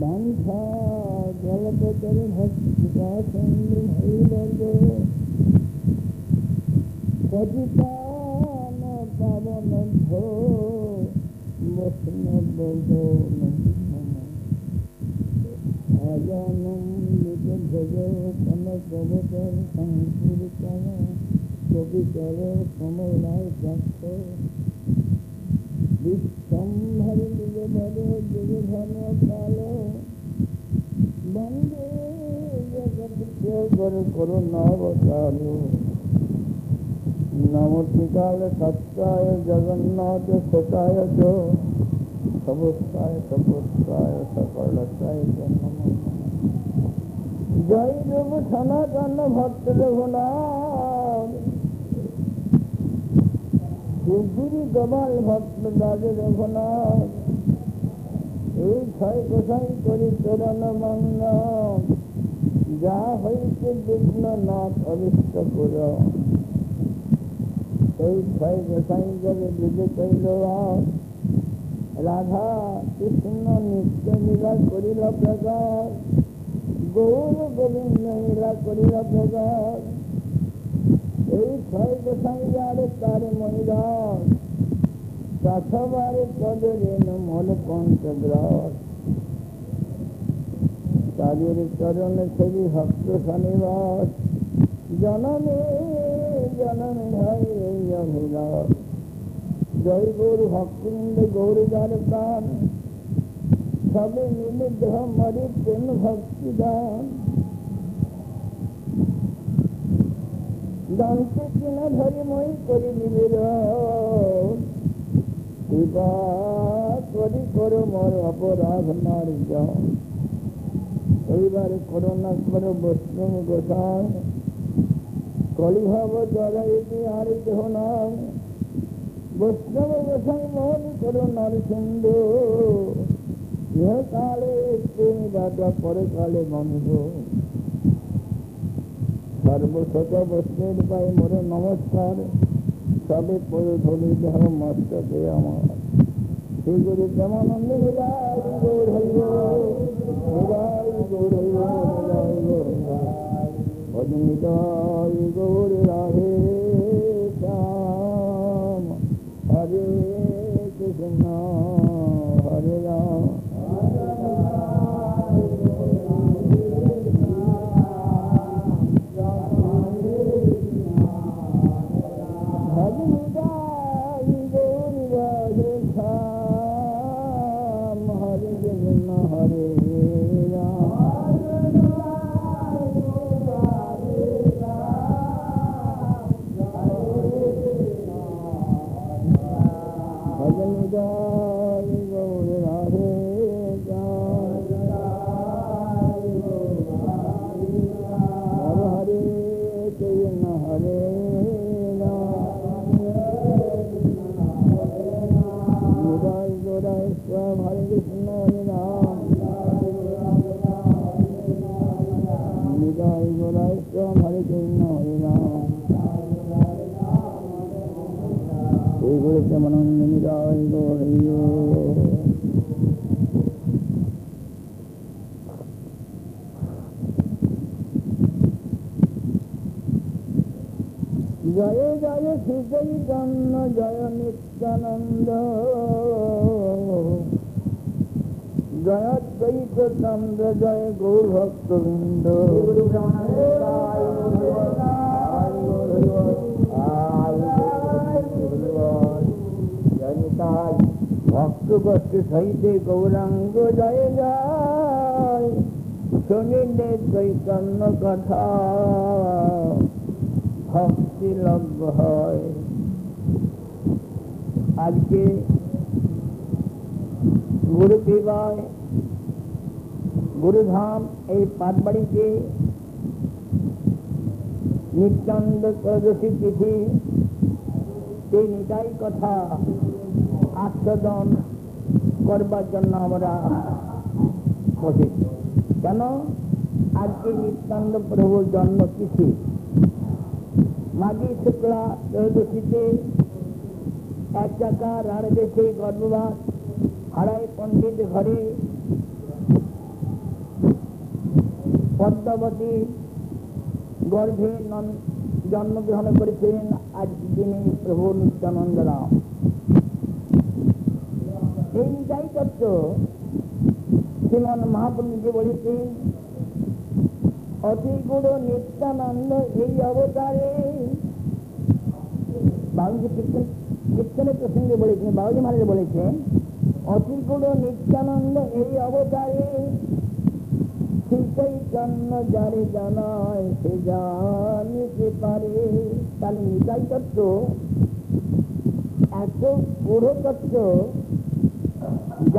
بانتا جلب در حق مقاسم حیلد قدتا نبابا ندھو مخنب دولن آیا نم لکن بھجر کمک بھجر کنکر کنک کبھی کرے کمک لائے کنکر بسم ہر لبلو جگرہنا پالو بندے جگر ستائے جگنات ستائے جو سبستائے سبستائے سکڑتائے جنم جائی جو بسنا بھکت دے গুরু গোপাল ভক্ত রাজ রঘুনাথ এই ছয় গোসাই করি চরণ মঙ্গ যা হইতে বিঘ্ন নাথ অবিষ্ট পুর এই ছয় গোসাই জগে বিজে কইল রাধা কৃষ্ণ নিত্য লীলা করিল প্রকাশ গৌর গোবিন্দ লীলা করিল প্রকাশ এই ছয় গোসাই যারে তার মহিদাস চাষবারে পদরে মল পঞ্চগ্রাস তাদের চরণে সেবি ভক্ত শনিবাস জনমে জনমে হয় এই অভিলাষ জয় গৌর ভক্তবৃন্দ গৌর যার প্রাণ সবে মিলে দেহ মরি প্রেম ভক্তি দান দন্তে কিনা ধরে মই করি নিবির কৃপা করি করো মোর অপরাধ মার্গ এইবারে করোনা করো বৈষ্ণব গোসাই কলিভাব জড়াইতে আর দেহ নয় বৈষ্ণব গোসাই মোহন করো নরসিংহ ইহকালে প্রেমী রাজা পরে কালে বন্ধু সর্বশত বস্ত্রের পাই মোর নমস্কার সবে পরে ধরি দেহ মস্তকে আমার শ্রী গুরু হৃদয় গৌর হইব जय जय श्री चंद जय नित्यानंद जय देश चंद जय गुरु কষ্ট সহিতে গৌরাঙ্গ জয় জয়। শুনিলে চৈতন্য কথা, ভক্তি লভ্য হয়। আজকে গুরু বিবাহ গুরুধাম এই পাটবাড়িতে নিত্যানন্দ ত্রয়োদশী তিথি সেই কথা। আস্বাদন করবার জন্য আমরা বসেছি কেন? আজকে নিত্যানন্দ প্রভুর জন্ম তিথি। মাঘী শুক্লা ত্রয়োদশীতে এক চাকা রাড় দেশে গর্ভবাস হারাই পণ্ডিত ঘরে। পদ্মাবতী গর্ভে জন্মগ্রহণ করেছিলেন আজ যিনি প্রভু নিত্যানন্দ রাম। এই নিতাই তত্ত্ব শ্রীমন মহাপুরুষজি বলেছেন, অতি গুরু নিত্যানন্দ এই অবতারে। কীর্তনের প্রসঙ্গে বলেছেন বাবুজি মহারাজ বলেছেন, অতি গুরু নিত্যানন্দ এই অবতারে। চৈতন্য যারে জানায় সে জানিতে পারে। তাহলে নিতাই তত্ত্ব এত পুরো তত্ত্ব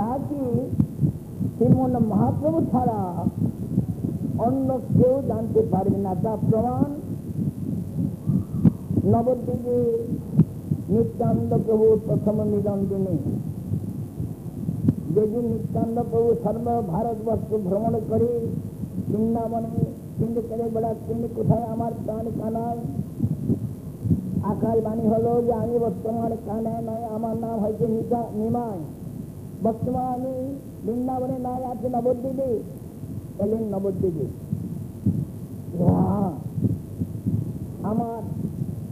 যা কি শ্রীমন মহাপ্রভু ছাড়া অন্য কেউ জানতে পারবে না তা প্রমাণ নবদ্বীপে নিত্যানন্দ প্রভুর প্রথম মিলন দিনে যেদিন নিত্যানন্দ প্রভু সর্ব ভারতবর্ষ ভ্রমণ করে বৃন্দাবনে কিন্তু করে বেড়াচ্ছেন কোথায় আমার প্রাণ কানায় আকাশ বাণী হলো যে আমি বর্তমান কানায় নয় আমার নাম হয়েছে নিমায় বর্তমানে বৃন্দাবনে নয় আছে নবদ্বীপে। এলেন নবদ্বীপে। আমার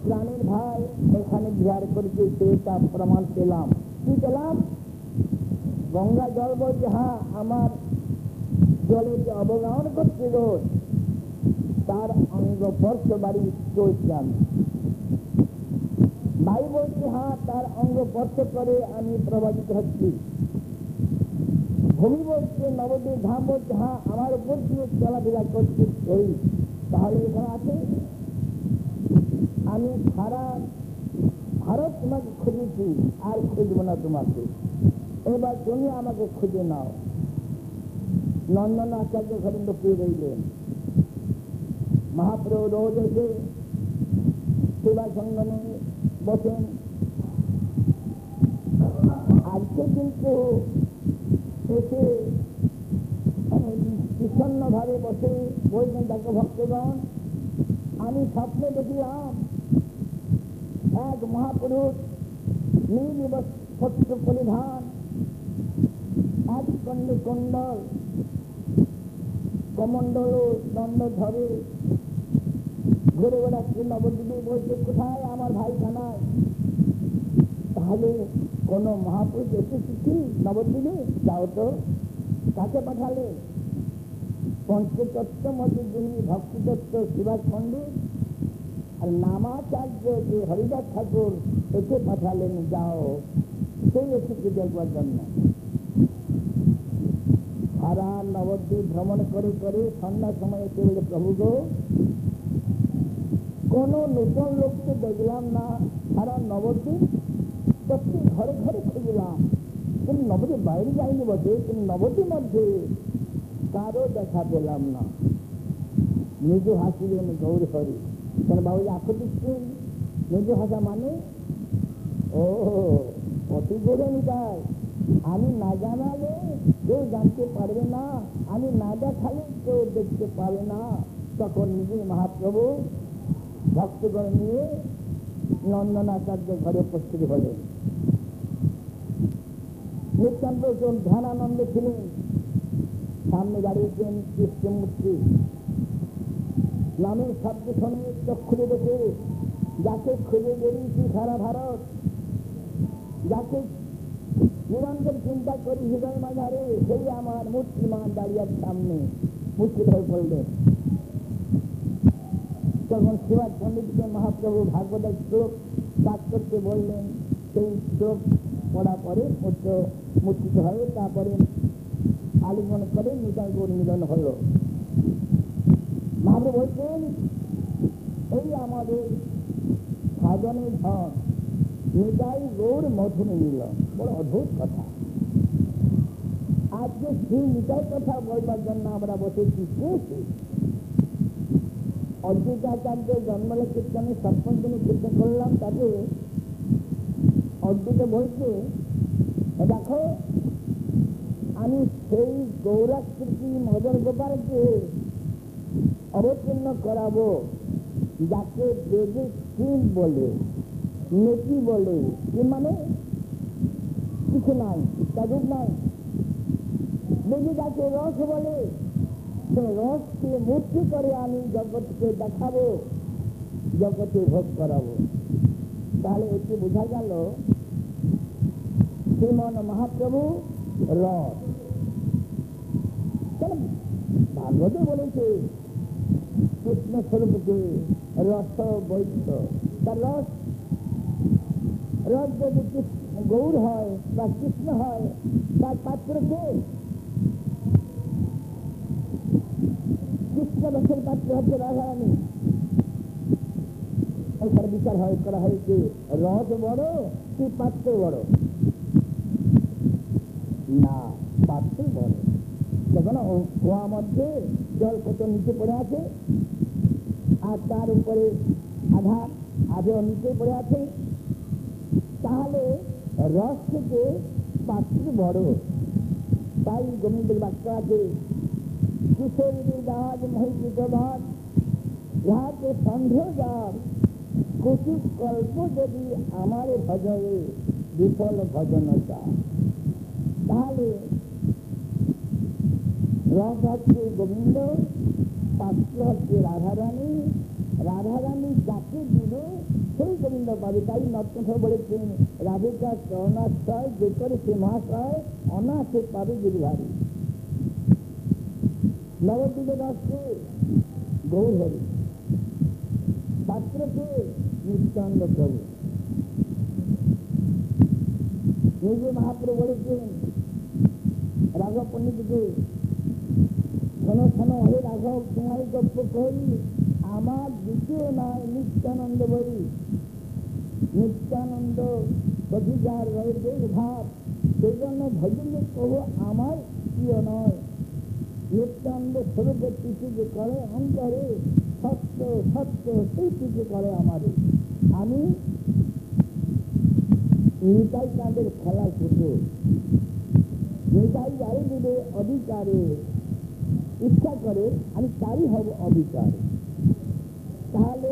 প্রাণের ভাই এখানে বিহার করেছে সেটা প্রমাণ পেলাম। কি পেলাম? গঙ্গা জল বলছে হ্যাঁ আমার জলে যে অবগাহন করছে রোজ তার অঙ্গ স্পর্শ বাড়ি চলছে আমি। ভাই বলছে হ্যাঁ তার অঙ্গ স্পর্শ করে আমি প্রভাবিত হচ্ছি। ভূমি বলছে নবদ্বীপ ধাম বলছে হ্যাঁ আমার উপর দিয়ে চলাফেরা করছে এই তাহলে এখানে আছে। আমি সারা ভারত তোমাকে খুঁজেছি, আর খুঁজবো না তোমাকে। এবার তুমি আমাকে খুঁজে নাও। নন্দন আচার্য ঘরে লুকিয়ে রইলেন? মহাপ্রভু রোজ এসে সেবা সঙ্গমে বসেন। আজকে কিন্তু এসে বিষণ্ন ভাবে বসে বলছেন তাকে ভক্তগণ, আমি স্বপ্নে দেখলাম এক মহাপুরুষ নীল বস্ত্র পরিধান, এক কন্ডে কুণ্ডল কমণ্ডল দণ্ড ধরে ঘুরে বেড়াচ্ছে নবদ্বীপে। বলছে, কোথায় আমার ভাই খানায় তাহলে কোন মহাপুরুষ এসেছে কি নবদ্বীপে যাও তো। কাকে পাঠালে? পঞ্চতত্ত্ব যিনি ভক্তিতত্ত্ব শিবাজ পণ্ডিত আর নামাচার্য যে হরিদাস ঠাকুর, একে পাঠালেন যাও। সেই এসেছে দেখবার জন্য সারা নবদ্বীপ ভ্রমণ করে করে সন্ধ্যার সময় এসে বলে প্রভু গো। কোন নতুন লোককে দেখলাম না। সারা নবদ্বীপ প্রত্যেক ঘরে ঘরে খুঁজলাম কিন্তু নবদ্বীপ বাইরে যাইনি বটে কিন্তু নবদের মধ্যে কারও দেখা পেলাম না। নিজে হাসিলেন গৌর হরি। কেন বাবু আঁকো দিচ্ছেন নিজে হাসা মানে? ও, অতি গৌর নিতাই আমি না জানালে কেউ জানতে পারবে না। আমি না দেখালে কেউ দেখতে পাবে না। তখন নিজের মহাপ্রভু ভক্তগণ নিয়ে নন্দনাচার্য ঘরে উপস্থিত হলেন। নিত্যান্ত ধ্যানানন্দ ছিলেন। সামনে দাঁড়িয়েছেন কৃষ্ণমূর্তি। নামের শব্দ শুনে চক্ষুরে দেখে যাকে খুঁজে বেরিয়েছি সারা ভারত। যাকে নিরন্তর চিন্তা করি হৃদয় মাঝারে, সেই আমার মূর্তিমান দাঁড়িয়ার সামনে মূর্তি হয়ে পড়লেন। তখন শিবাজ পণ্ডিতকে মহাপ্রভু ভাগবতের শ্লোক পাঠ করতে বললেন, সেই শ্লোক পড়া পরে মূর্ত মূর্তিত হয়ে তারপরে আলিঙ্গন করে নিতাই গৌর মিলন হলো। মহাপ্রভু বলছেন, এই আমাদের সাধনের ধন নিতাই গৌর মধুর মিলন। বড় অদ্ভুত কথা। আজকে সেই নিতাই কথা বলবার জন্য আমরা বসেছি কে? সে? অদ্বৈতাচার্য জন্মলে কীর্তনে সপ্তম কীর্তন করলাম, তাতে অদ্বৈত বলছে দেখো, আমি সেই গৌরাকৃতি মদন গোপালকে অবতীর্ণ করাবো, যাকে বেদে কিম বলে, নেকি বলে কি মানে কিছু নাই তাদের নাই বেদে যাকে রস বলে রসকে মূর্তি করে আমি জগৎকে দেখাবো, জগতে ভোগ করাবো। তাহলে এটি বোঝা গেল, শ্রীমন মহাপ্রভু রস ভাগবতে বলেছে কৃষ্ণ স্বরূপকে রস বৈদ্য তার রস রস যদি গৌর হয় বা কৃষ্ণ হয়, তার পাত্র কে কৃষ্ণ রসের পাত্র বিচার হয় করা হয়েছে রস বড় কি পাত্র বড় না পাত্র বড় দেখো না মধ্যে জল কত নিচে পড়ে আছে আর তার উপরে আধার আধেও নিচে পড়ে আছে তাহলে রস থেকে পাত্র বড় তাই গোবিন্দের বাক্য আছে কিশোরী রাজ মহিত বাদ ইহাকে সন্দেহ যার কুচিত কল্প যদি আমার ভজনে বিফল ভজনতা তাহলে রস হচ্ছে গোবিন্দ পাত্র হচ্ছে রাধারানী রাধারানী যাকে দিবে সেই গোবিন্দ পাবে তাই নটকণ্ঠ বলেছেন রাধিকা চরণাশ্রয় যে করে সে মহাশয় অনাথে পাবে গিরিধারী। নবদ্বীপের রসকে গৌর হরি পাত্রকে নিত্যানন্দ প্রভু নিজে মহাপ্রভু বলেছেন, রাঘব পণ্ডিতকে শোনো শোনো হে রাঘব তোমার গপ্প করি, আমার দ্বিতীয় নয় নিত্যানন্দ বলি। নিত্যানন্দ অধিকার রয়েছে ভাব সেই জন্য ভজনে কহ আমার প্রিয় নয়। নিত্যানন্দ স্বরূপের যে করে অন্তরে সত্য সত্য সেই কিছু করে আমাদের। আমি নিতাই তাদের খেলা শুধু নিতাই যারে দিবে অধিকারে ইচ্ছা করে আমি তারই হব অধিকার। তাহলে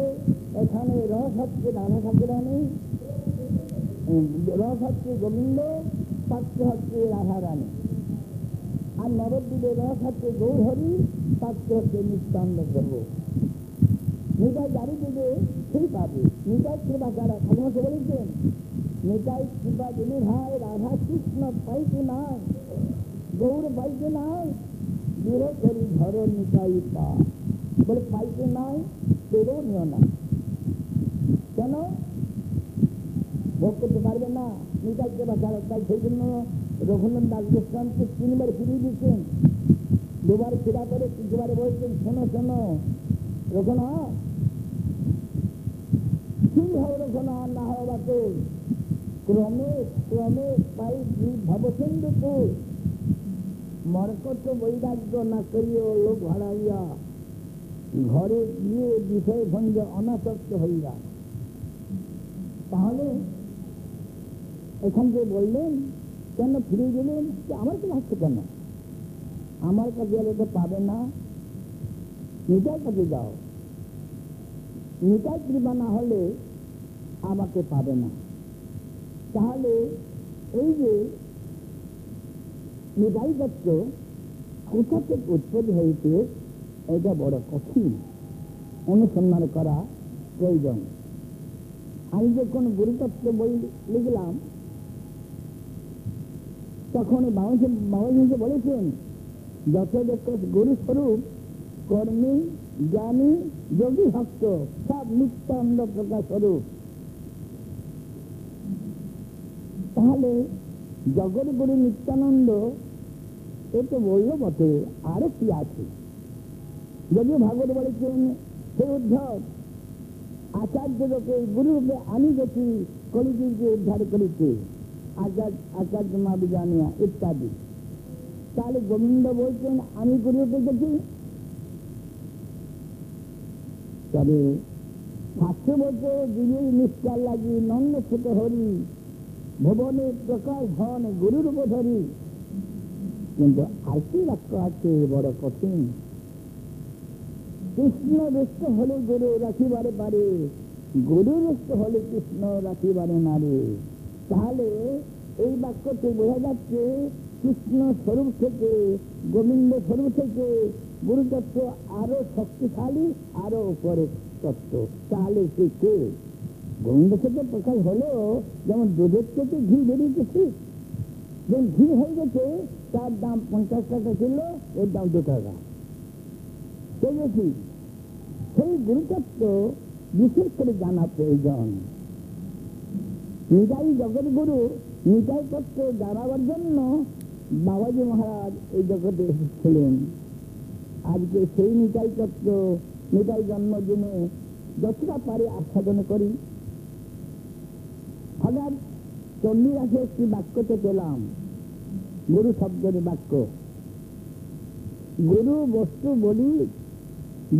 এখানে হচ্ছে রাধা উম, রস হচ্ছে গোবিন্দ পাত্র হচ্ছে রাধা রানী আর নবদ্বীপের রস হচ্ছে গৌহরি পাত্র হচ্ছে নিত্যান্ন প্রভু নিতাই জারি দেবে, সেই পাবে। নিতাই কৃপা কারা ঠাকুমা বলেছেন? নিতাই কৃপা দিনে ভাই, রাধা কৃষ্ণ পাইতে নাই, গৌর পাইতে নাই। দূর করি ধর নিতাই পা। বলে, পাইতে নাই পেরেও নিও না। কেন? ভোগ করতে পারবে না। নিতাই কৃপা ছাড়া তাই সেই জন্য রঘুনন্দন দাস গোস্বামীকে তিনবার ফিরিয়ে দিচ্ছেন দুবার ফিরা করে তিনবার বলছেন, শোনো শোনো, রঘুনাথ। ঘরে গিয়ে বিষয় ভঞ্জ অনাসক্ত হইয়া। তাহলে এখান থেকে বললেন কেন ফিরে গেলেন আমার কাছে আসছে কেন আমার কাছে গেলে তো পাবে না। নিতার কাছে যাও। নিতার কৃপা না হলে আমাকে পাবে না। তাহলে এই যে নিতাই দত্ত কোথা থেকে উৎপত্তি হয়েছে, এটা বড় কঠিন অনুসন্ধান করা প্রয়োজন। আমি যখন গুরুতত্ত্ব বই লিখলাম তখন বাংলাদেশে বাংলাদেশে বলেছেন যত গুরু স্বরূপ কর্মী জ্ঞানী যোগী ভক্ত সব নিত্যানন্দ প্রকাশ স্বরূপ তাহলে জগৎ গুরু নিত্যানন্দ, এ তো বলল বটে আরও কি আছে। যদিও ভাগবত বলেছেন, হে উদ্ধব আচার্যকে গুরুরূপে আমি গেছি কলিযুগকে উদ্ধার করেছে আচার্য আচার্য মা বিজানিয়া ইত্যাদি। তাহলে গোবিন্দ বলছেন, আমি গুরুরূপে গেছি তবে শাস্ত্র বলতে দিদি নিষ্ঠার লাগি নন্দ ছোট হরি, ভুবনে প্রকাশ ধন গুরুর ধরি কিন্তু আর কি বাক্য আছে, বড় কঠিন। কৃষ্ণ রুষ্ট হলে গুরু রাখিবারে পারে, গুরু রুষ্ট হলে কৃষ্ণ রাখিবারে না রে তাহলে এই বাক্যতে বোঝা যাচ্ছে কৃষ্ণ স্বরূপ থেকে, গোবিন্দ স্বরূপ থেকে গুরু তত্ত্ব আরও শক্তিশালী আরও উপরে তত্ত্ব। তাহলে সে কে? গোবিন্দ থেকে প্রকাশ হলো, যেমন দুধের থেকে ঘি বেরিয়েছে যেমন ঘি হয়ে গেছে, তার দাম পঞ্চাশ টাকা ছিল, এর দাম দু টাকা। সেই গুরুতত্ত্ব বিশেষ করে জানা প্রয়োজন। নিতাই জগৎ গুরু নিতাই তত্ত্ব জানাবার জন্য বাবাজি মহারাজ এই জগতে এসেছিলেন। আজকে সেই নিতাই তত্ত্ব, নিতাই জন্মদিনে যতটা পারে আচ্ছাদন করি। হঠাৎ চল্লিশ আছে একটি বাক্যতে পেলাম, গুরু শব্দের বাক্য। গুরু বস্তু বলি,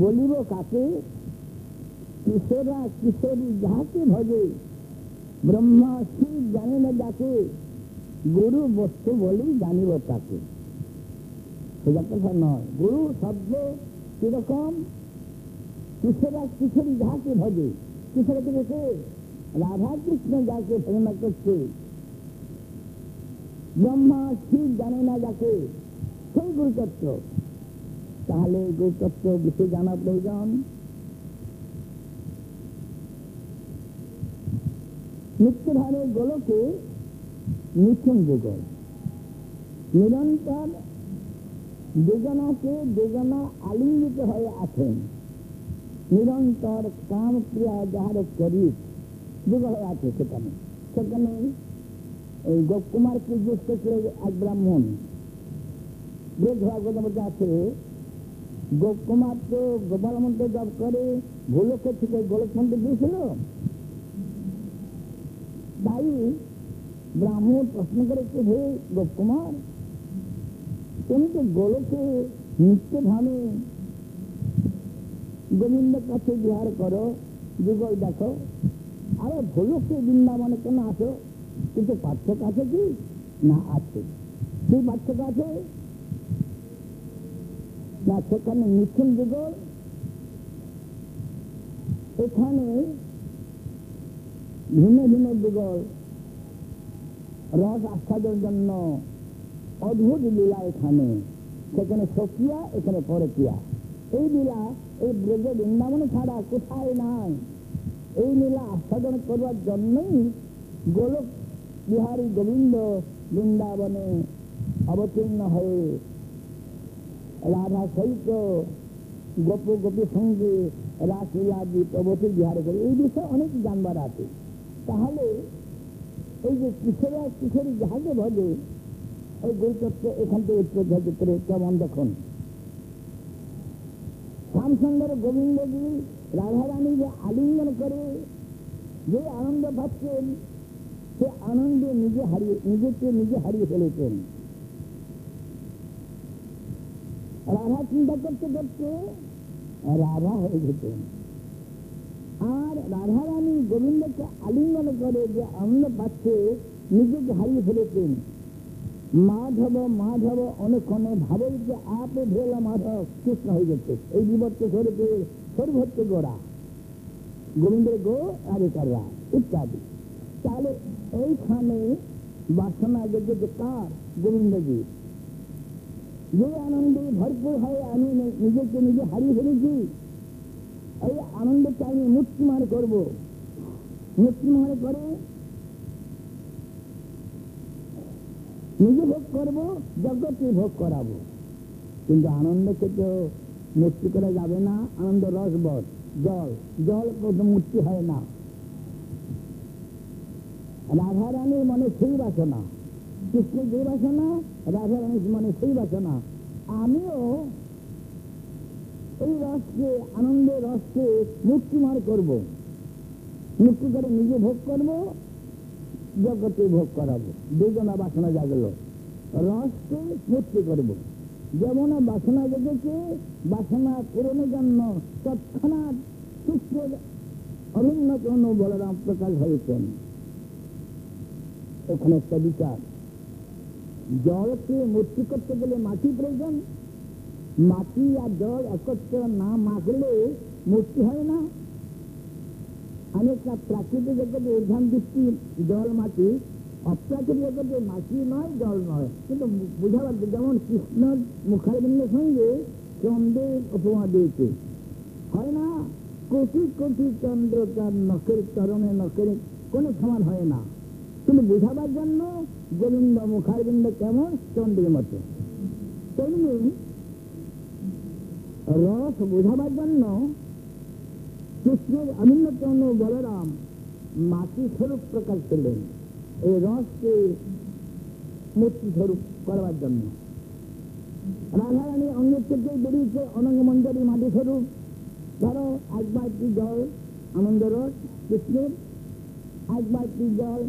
বলিব কাকে? কিশোরা কিশোরী যাহাকে ভজে ব্রহ্মা শিব জানে না যাকে, গুরু বস্তু বলি জানিব তাকে। সোজা কথা নয়, গুরু শব্দ কীরকম? কিশোরা কিশোরী যাহাকে ভজে? কিশোরা থেকে কে রাধা কৃষ্ণ যাকে ভজনা করছে। ব্রহ্মা শিব জানে না যাকে, সেই গুরুতত্ত্ব। তাহলে গুরুতত্ত্ব বিষয়ে জানা প্রয়োজন? নিত্যধারে গোলকে মিথুন যুগল। নিরন্তর দুজনাকে দুজনা আলিঙ্গিত হয়ে আছেন। নিরন্তর কাম ক্রিয়া যাহার চরিত যুগ হয়ে আছে সেখানে। সেখানে এই গোপকুমারকে জিজ্ঞেস করছিল এক ব্রাহ্মণ বেদ ভাগবত মধ্যে আছে গোপকুমার তো গোপাল মন্ত্র জপ করে ভুলোকে থেকে গোলক মন্ত্র দিয়েছিল? তাই ব্রাহ্মণ প্রশ্ন করেছে হে গোপকুমার তুমি তো গোলকে নিত্য ধামে গোবিন্দের কাছে বিহার করো যুগল দেখো আরে ভুলোকে বৃন্দাবনে কেন আসো কিন্তু পার্থক্য আছে কি না আছে কি পার্থক্য আছে না সেখানে মিথুন যুগল এখানে ভিন্ন ভিন্ন যুগল। রস আস্বাদের জন্য অদ্ভুত লীলা এখানে। সেখানে সকিয়া, এখানে পরকিয়া। এই লীলা, এই ব্রজ বৃন্দাবন ছাড়া কোথায় নাই। এই লীলা আস্বাদন করবার জন্যই গোলক বিহারী গোবিন্দ বৃন্দাবনে অবতীর্ণ হয়ে রাধা সহিত গোপ গোপী সঙ্গে রাসলীলাদি প্রবতী বিহারে করে। এই বিষয়ে অনেক জানবার আছে। তাহলে এই যে কিশোরা কিশোরী যাহাকে ভজে এই গুরুতত্ত্ব এখান থেকে উত্তর করে কেমন দেখুন? শ্যামসুন্দর গোবিন্দজি রাধারানী যে আলিঙ্গন করে যে আনন্দ পাচ্ছেন সে আনন্দে নিজে হারিয়ে, নিজেকে নিজে হারিয়ে ফেলেছেন। রাধা চিন্তা করতে করতে রাধা হয়ে যেতেন আর রাধারানী গোবিন্দকে আলিঙ্গন করে যে আনন্দ পাচ্ছে, নিজেকে হারিয়ে ফেলেছেন। মাধব মাধব অনেকক্ষণে ভাবে যে আপে ভেলা মাধব, কৃষ্ণ হয়ে গেছে। এই বিবর্ত স্বরূপে সর্বত্র গোড়া। গোবিন্দের গো আরেকাররা ইত্যাদি। তাহলে এইখানে বাসনা যে কার? গোবিন্দজি। যে আনন্দে ভরপুর হয়ে আমি নিজেকে নিজে হারিয়ে ফেলেছি। এই আনন্দকে আমি মুক্তিমান করব মুক্তিমান করে নিজে ভোগ করব জগৎকে ভোগ করাবো। কিন্তু আনন্দকে তো মুক্তি করা যাবে না। আনন্দ রসবধ জল। জল প্রথম মুক্তি হয় না। রাধারানীর মনে সেই বাসনা। কৃষ্ণের যে বাসনা রাধারানীর মনে সেই বাসনা। আমিও এই রসকে আনন্দের রসকে মুক্তিমার করব। মুক্তি করে নিজে ভোগ করব, জগতে ভোগ করাবো। দুজনা বাসনা জাগলো। রসকে মুক্তি করব। যেমন বাসনা জেগেছে, বাসনা পূরণের জন্য তৎক্ষণাৎ কৃষ্ণের অভিন্ন কোন বলরাম প্রকাশ হয়েছেন। এখানে একটা বিচার। জলকে মুক্তি করতে গেলে মাটি প্রয়োজন মাটি আর জল একত্র না মাখলে মুক্তি হয় না। অনেকটা প্রাকৃতিক জগতে উদ্ধান দৃষ্টি জল মাটি, অপ্রাকৃতিক জগতে মাটি নয়, জল নয়। কিন্তু বুঝাবার যেমন কৃষ্ণর মুখারবিন্দের সঙ্গে চন্দ্রের উপমা দিয়েছে। হয় না? কোটি কোটি চন্দ্র তার নখের চরণে নখের কোনো সমান হয় না। কিন্তু বুঝাবার জন্য গোবিন্দ মুখারবিন্দ কেমন? চন্দ্রের মতো। তেমনি রস বোঝাবার জন্য কৃষ্ণের অভিন্নতম বলরাম মাটি স্বরূপ প্রকাশ করলেন। এই রসকে মূর্তি স্বরূপ করবার জন্য। রাধারানী অঙ্গের থেকে বেরিয়েছে, অনঙ্গ মঞ্জরি মাটি স্বরূপ। ধরো এক বালতি জল, আনন্দ রস, কৃষ্ণের। এক বালতি জল,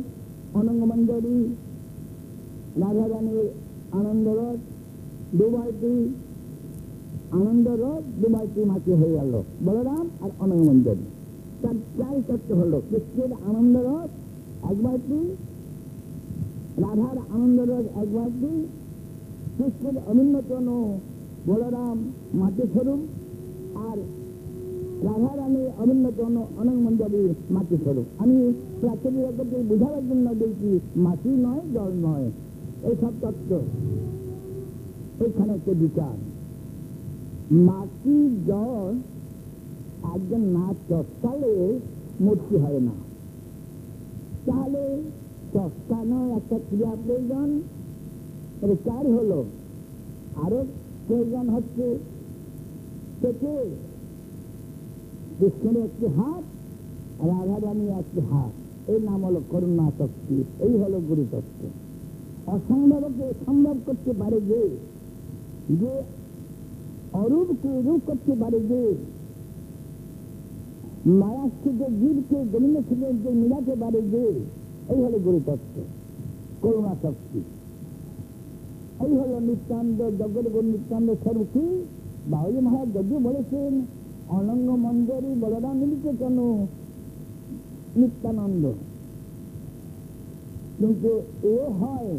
অনঙ্গ মঞ্জরি, রাধারানীর আনন্দ রস। দু বালতি আনন্দ রস দু বালতি মাটি হয়ে গেল। বলরাম আর অনঙ্গ মঞ্জরি তার চার তত্ত্ব হলো। কৃষ্ণের আনন্দ রস এক বালতি রাধার আনন্দ রস এক বালতি কৃষ্ণের অভিন্নতন বলরাম মাটি স্বরূপ আর রাধারানী অভিন্নতন অনঙ্গ মঞ্জরি মাটি স্বরূপ আমি প্রাচীন বুঝাবার জন্য বলছি, মাটি নয়, জল নয়। এইসব তত্ত্ব। এখানে একটা বিচার। মাটি জল একজন না চটকালে মূর্তি হয় না। তাহলে চটকানো একটা ক্রিয়া প্রয়োজন। চার হলো? আরও প্রয়োজন হচ্ছে থেকে কৃষ্ণের একটি হাত রাধারানী একটি হাত। এই নাম হলো করুণা শক্তি, এই হলো গুরুতত্ত্ব। অসম্ভবকে সম্ভব করতে পারে যে যে অরূপকে রূপ করতে পারে যে মায়াস্থিত জীবকে গোবিন্দ থেকে যে মিলাতে পারে যে এই হলো গুরুতত্ত্ব করুণা শক্তি এই হলো নিত্যানন্দ জগৎগুরু নিত্যানন্দ স্বরূপী বাউলি মহারাজ যদিও বলেছেন অনঙ্গ মঞ্জরি বলরাম মিলিত কেন নিত্যানন্দ কিন্তু এ হয়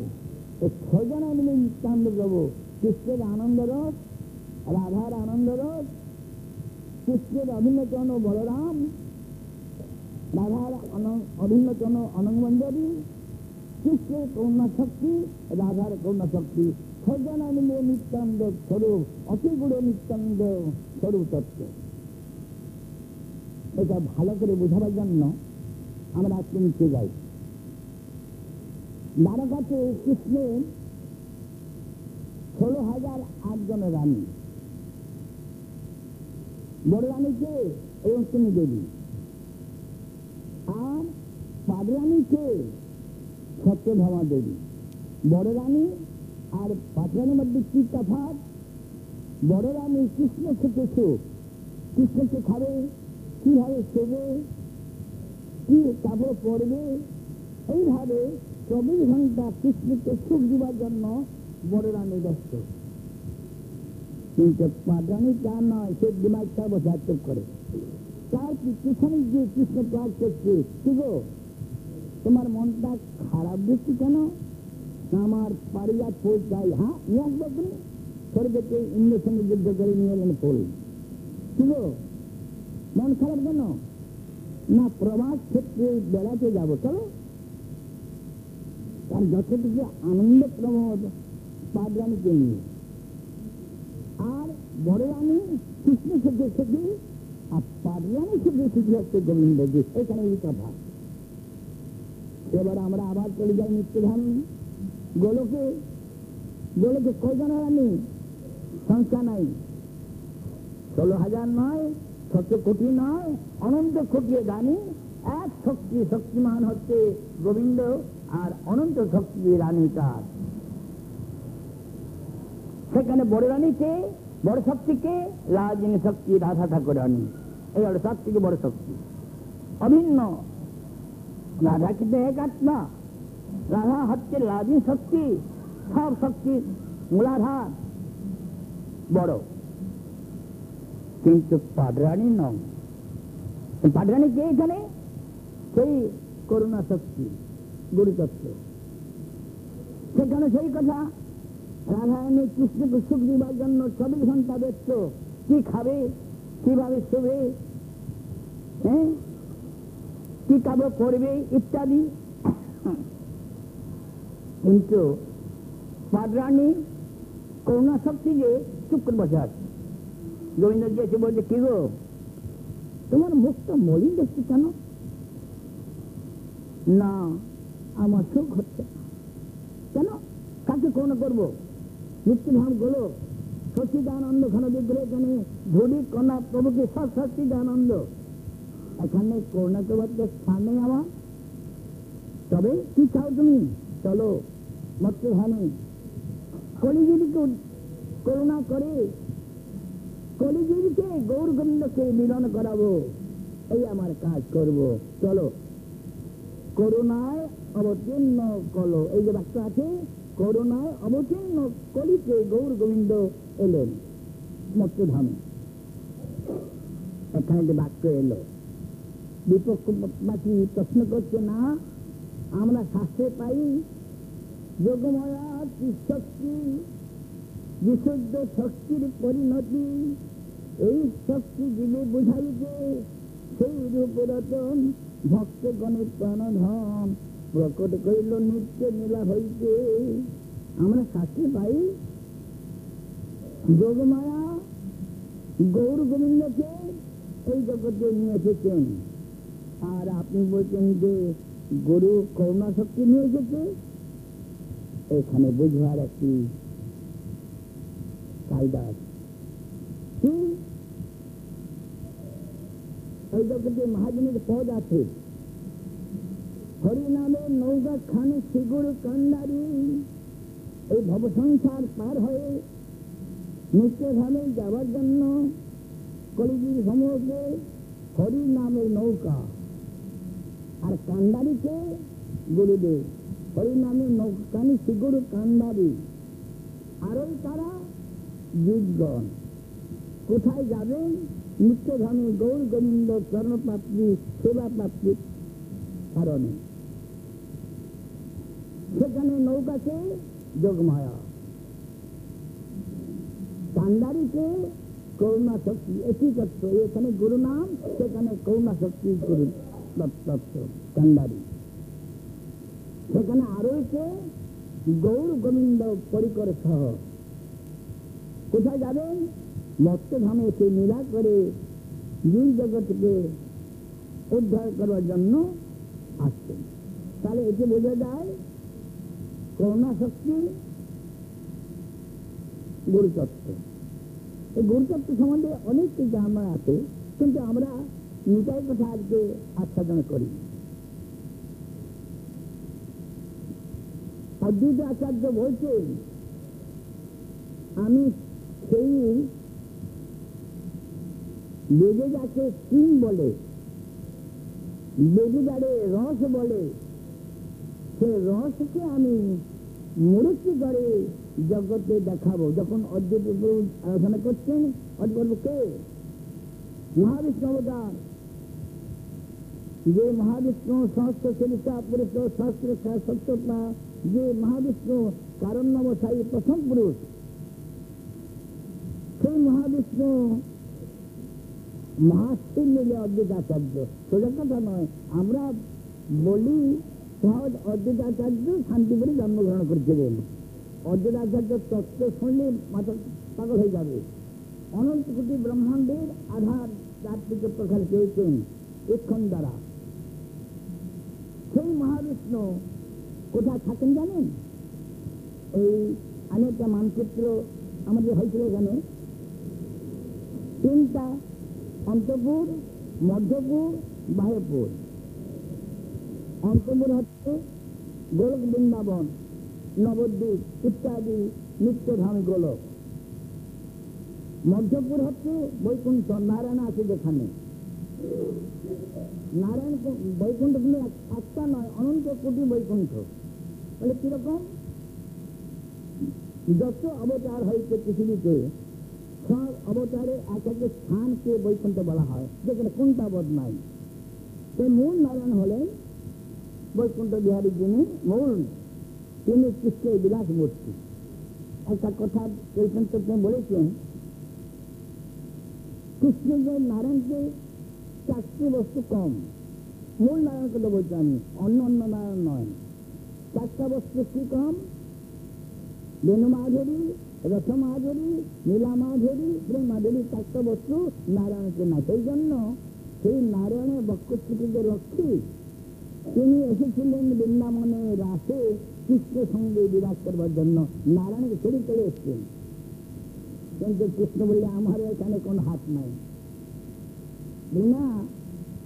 ছজনা মিলে নিত্যানন্দ প্রভু কৃষ্ণের আনন্দ রস রাধার আনন্দ রস কৃষ্ণের অভিন্নতন বলরাম, রাধার অভিন্নতন অনঙ্গমঞ্জরি কৃষ্ণের করুণা শক্তি রাধার করুণা শক্তি ছজনা মিলে নিত্যানন্দ স্বরূপ, অতিগুড় নিত্যানন্দ স্বরূপ তত্ত্ব। এটা ভালো করে বোঝাবার জন্য আমরা আজকে নিচে যাই। দ্বারকাতে কৃষ্ণের ষোলো হাজার আটজন রানী। বড় রানীকে এবং তুমি দেবী। আর পাদরানীকে সত্যভামা দেবী। বড় রানী আর পাটরানীর মধ্যে কি তফাৎ? বড় রানী কৃষ্ণ সুখ কৃষ্ণকে খাবে, কীভাবে শোবে, কি কাপড় পরবে এইভাবে চব্বিশ ঘণ্টা কৃষ্ণকে সুখ দিবার জন্য বড় রানী ব্যস্ত। কিন্তু পাটরানী তা নয়, সে দিমাগ দিমাগটা বসাত্তর করে। তার পিছনে যে কৃষ্ণ কাজ করছে, কি গো? তোমার মনটা খারাপ দেখছি কেন? আমার পারিজাত ফুল চাই হ্যাঁ? নিয়ে তুমি? স্বর্গকে ইন্দ্রের সঙ্গে যুদ্ধ করে নিয়ে এলেন ফুল। কি গো? মন খারাপ কেন? না প্রবাস ক্ষেত্রে বেড়াতে যাব, চলো। তার যতটুকু আনন্দ প্রমোদ পাদরানীকে নিয়ে। কৃষ্ণ আর থেকে হচ্ছে গোবিন্দজি এখানে এই কথা। এবার আমরা আবার চলে যাই নিত্যধাম। গোলকে গোলকে কয়জন সংখ্যা নাই। ষোলো হাজার নয় কোটি নয়, অনন্ত কোটি রানী এক শক্তি, শক্তিমান হচ্ছে গোবিন্দ, আর অনন্ত শক্তি রানী তার। সেখানে বড় রানীকে বড় শক্তিকে রাজিনী শক্তি, রাধা ঠাকুর রানী এই হলো সব থেকে বড় শক্তি। অভিন্ন। রাধা কিন্তু এক আত্মা। রাধা হচ্ছে রাজিনী শক্তি। সব শক্তি মূলাধার। বড়। কিন্তু পাডরানি নয় পাডরানি কে এখানে? সেই করুণা শক্তি, গুরুতত্ত্ব। সেখানে সেই কথা রাধারানী কৃষ্ণকে সুখ দিবার জন্য চব্বিশ ঘণ্টা ব্যস্ত। কি খাবে? কীভাবে শোবে? হ্যাঁ? কি কাপড় করবে? ইত্যাদি। কিন্তু পাডরানি করুণা শক্তি যে চুপ করে বসে আছে। গোবিন্দজি এসে বলছে কি গো? তোমার মুখটা মলিন দেখছি কেন? না, আমার সুখ হচ্ছে কেন? কাকে করুণা করব? মৃত্যুধামগুলো সচিদানন্দ ঘন বিগ্রহ এখানে ধুলি কন্যা প্রভুকে সব সচিদানন্দ। এখানে করুণা করবার তো আমার তবে কি চাও তুমি? চলো মত্তধামে কলিজীবীকে করুণা করে কলিজীবীকে গৌর গোবিন্দকে মিলন করাবো। এই আমার কাজ করব। চলো। করুণায় অবতীর্ণ কলো এই যে বাক্য আছে করুণায় অবতীর্ণ কলিতে গৌর গোবিন্দ এলেন। মত্তধামে এখানে যে বাক্য এলো। বিপক্ষবাসী প্রশ্ন করছে, না, আমরা শাস্ত্রে পাই, যোগময়া শক্তি বিশুদ্ধ শক্তির পরিণতি, এই শক্তি জীবে বুঝাইতে সেই রূপরতন ভক্তগণের প্রাণধন প্রকট করিল নিত্য নীলা হইতে আমরা শাস্ত্রে পাই? যোগমায়া গৌর গোবিন্দকে এই জগতে নিয়ে এসেছেন। আর আপনি বলছেন যে গরু করুণা শক্তি নিয়ে এসেছে? এখানে বুঝবার একটি কায়দা আছে। এই জগতে মহাজনের পদ আছে। হরি নামে নৌকা খানে শিগুর কান্ডারি। এই ভব সংসার পার হয়ে নিত্যধামে যাবার জন্য কলিযুগ সমুদ্রে হরি নামের নৌকা। আর কান্ডারিকে গুরুদেব হরি নামের নৌকানি শিগুর কান্ডারি। আরই তারা যুগগণ। কোথায় যাবেন নিত্যধামে গৌর গোবিন্দ চরণপ্রাপ্তি সেবা প্রাপ্তির কারণে সেখানে নৌকাকে যোগমায়া। কান্ডারিকে করুণা শক্তি একই তত্ত্ব এখানে গুরু নাম সেখানে করুণা শক্তি গুরু তত্ত্ব কান্ডারি সেখানে আরও এসে গৌর গোবিন্দ পরিকর সহ। কোথায় যাবেন মত্তধামে এসে নীলা করে জীব জগৎকে উদ্ধার করার জন্য আসছেন তাহলে এটি বোঝা যায় করুণা শক্তি গুরুতত্ত্ব এই গুরুতত্ত্ব সম্বন্ধে অনেক কিছু আমার আছে, কিন্তু আমরা নিতাই কথা আজকে আচ্ছাদন করি। অদ্বৈত আচার্য বলছেন, আমি সেই বেদে যাকে সিং বলে বেদে যারে রস বলে সে রহস্যকে আমি মূর্তি করে জগতে দেখাবো। যখন অদ্বৈত আলোচনা করছেন অদ্বৈত মহাবিষ্ণু যে মহাবিষ্ণু সহস্র চরিতা পুরুষ সহস্র সত্যতা যে মহাবিষ্ণু কারণ নবসায়ী প্রথম পুরুষ। সেই মহাবিষ্ণু মহাশিল নিলে অদ্বৈত আচার্য সোজা কথা নয়। আমরা বলি সহজ অদ্বৈত আচার্য শান্তিপুরে জন্মগ্রহণ করেছিলেন। অদ্বৈত আচার্য তত্ত্ব শুনলে মাথা পাগল হয়ে যাবে। অনন্ত কোটি ব্রহ্মাণ্ডের আধার তার থেকে প্রকাশ পেয়েছেন এক্ষণ দ্বারা। সেই মহাবিষ্ণু কোথায় থাকেন জানেন? এই অনেকটা মানচিত্র আমাদের হয়েছিল এখানে। তিনটা অন্তপুর, মধ্যপুর বাহ্যপুর অন্তপুর হচ্ছে গোলক বৃন্দাবন, নবদ্বীপ ইত্যাদি নিত্যধাম গোলক। মধ্যপুর হচ্ছে বৈকুণ্ঠ, নারায়ণ আছে যেখানে। নারায়ণ বৈকুণ্ঠ কিন্তু একটা নয়, অনন্ত কোটি বৈকুণ্ঠ। তাহলে কীরকম? যত অবতার হয়েছে পৃথিবীতে, সব অবতারে এক এক স্থানকে বৈকুণ্ঠ বলা হয়। যেখানে কোনটা বদ নাই? সেই মূল নারায়ণ হলেন বৈকুণ্ঠ বিহারী যিনি মূল, তিনি কৃষ্ণের বিলাস মূর্তি। একটা কথা তিনি বলেছেন, কৃষ্ণ যে নারায়ণকে চারটি বস্তু কম, মূল নারায়ণ কথা বলছি আমি, অন্য অন্য নারায়ণ নয়। চারটা বস্তু কি কম? বেনু মাধুরী রসমাধুরী নীলামাধুরী প্রেমাধুরী চারটা বস্তু নারায়ণকে না। সেই জন্য সেই নারায়ণের বক্ষস্থিতিতে লক্ষ্মী তিনি এসেছিলেন বৃন্দাবনে রাসে কৃষ্ণ সঙ্গে বিরাজ করবার জন্য। নারায়ণকে ছেড়ে চলে এসছেন কিন্তু কৃষ্ণ বললে, আমার এখানে কোনো হাত নাই। না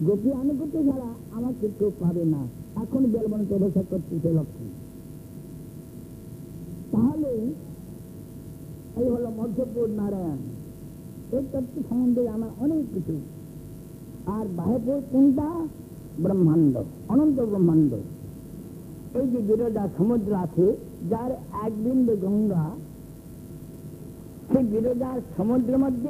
গোপী আনুগত্য ছাড়া আমাকে কেউ পাবে না। এখন বেলবনে প্রবেশ করতেছে লক্ষ্মী। তাহলে এই হলো মধ্যপুর নারায়ণ। এই তত্ত্ব সম্বন্ধে আমার অনেক কিছু। আর বাহেপুর কোনটা? ব্রহ্মাণ্ড, অনন্ত ব্রহ্মাণ্ড। এই যে বিরোধা সমুদ্র আছে, যার এক বিন্দু গঙ্গা, সেই বিরোধার সমুদ্রের মধ্যে